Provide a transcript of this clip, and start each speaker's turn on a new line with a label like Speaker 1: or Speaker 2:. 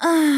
Speaker 1: Ah.